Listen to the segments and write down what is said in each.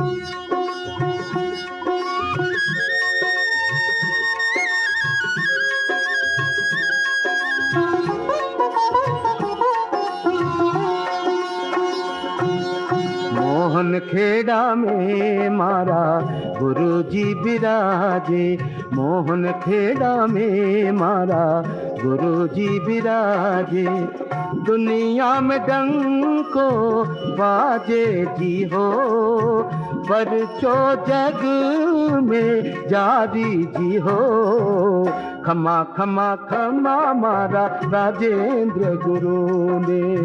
मोहन खेड़ा में मारा गुरु जी विराजे मोहन खेड़ा में मारा गुरु जी विराजे दुनिया में डंको बाजे जी हो। पर चो जग में जारी जी हो। खमा खमा खमा मारा राजेंद्र गुरु ने।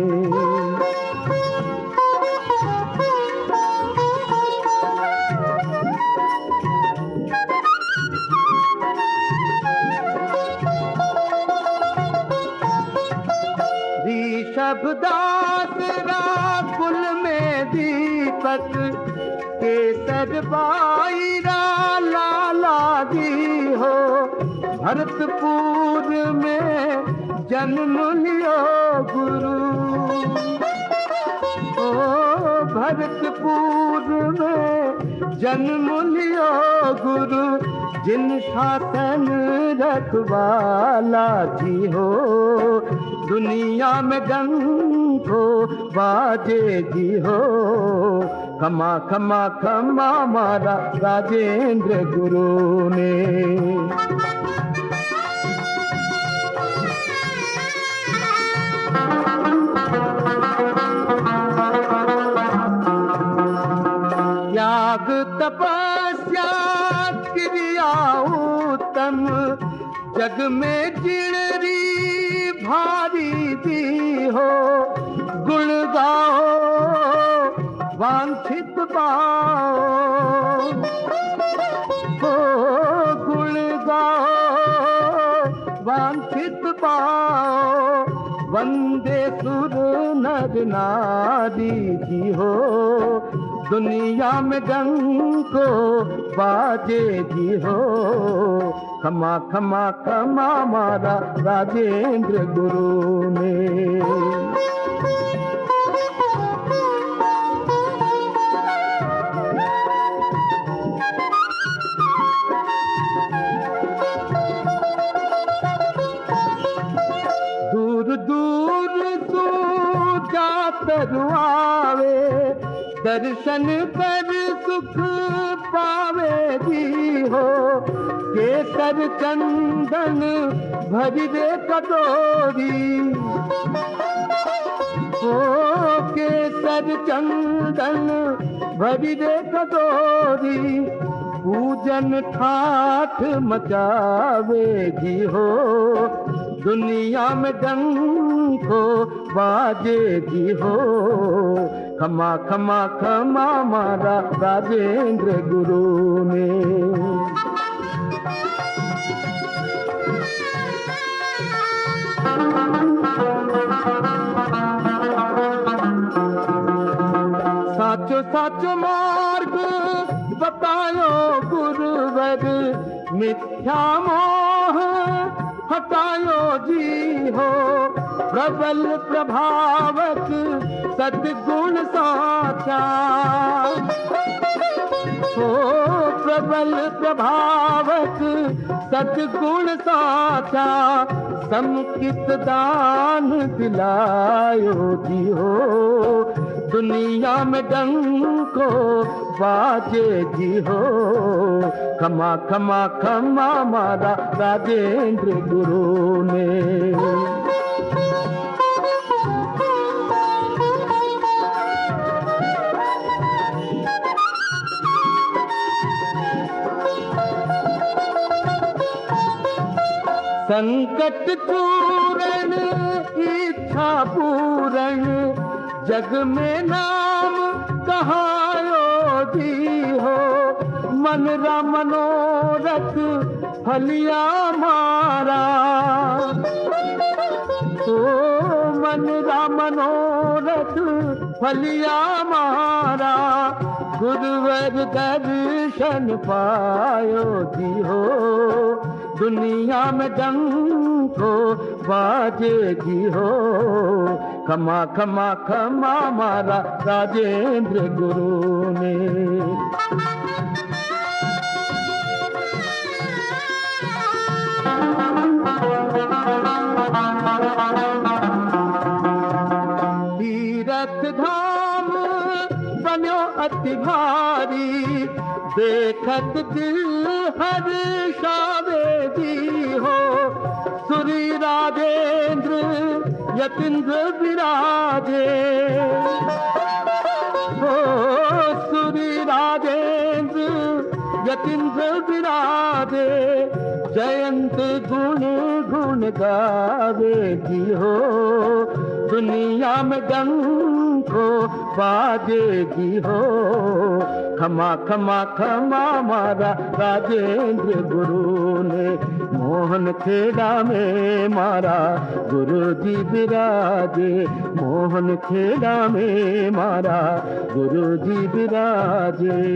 ऋषभदास कुल में दीपक केसर बाईरा लाला जी हो। भरतपुर में जन्म लियो गुरु। ओ, भरतपुर में जन्म लियो गुरु। जिन शासन रखवाला जी हो दुनिया में जी हो। खमा खमा खमा मारा राजेंद्र गुरु ने। तपस्या क्रिया उत्तम। जग में जिणरी भारी दी हो, गुण गाओ, वांछित पाओ। हो, गुण गाओ, वांछित पाओ। वंदे सुर नर नारी जी हो दुनिया में डंको बाजे जी हो। खमा खमा खमा मारा राजेंद्र गुरु ने। दूर दूर तू जा आवे दर्शन कर सुख पावे जी हो। केसर चंदन भरी रे कटोरी। हो केसर चंदन भरी रे कटोरी। पूजन ठाठ मचावे जी हो। दुनिया में डंको बाजे जी हो। खमा खमा खमा मारा राजेंद्र गुरु ने साचो साचो मार्ग बतायो गुरुवर मिथ्या मोह हटायो जी हो प्रबल प्रभावक सद्गुण साचा। हो प्रबल प्रभावक सद्गुण साचा समकित दान दिलायो हो दुनिया में डंको बाजे जी हो खमा खमा खमा मारा राजेंद्र गुरु ने। संकट पूरण इच्छा पूरण जग में नाम कहायो जी हो। मन रा मनोरथ, फलिया मारा। ओ मन रा मनोरथ, फलिया मारा। गुरुवर दर्शन पायो जी हो। दुनिया में जंग को बाजेगी हो। खमा खमा खमा मारा राजेंद्र गुरु ने। तीरथ धाम बनो अति भारी देखत दिल हर शा यतिंद्र विराजे। हो सुरी राजेंद्र यतिंद्र विराजे। जयंत गुण गुण गावे जी हो दुनिया में गंगो बाजेगी हो। खमा खमा खमा मारा राजेंद्र गुरु ने। मोहन खेड़ा में मारा गुरु जी विराजे। मोहन खेड़ा में मारा गुरु जी विराजे।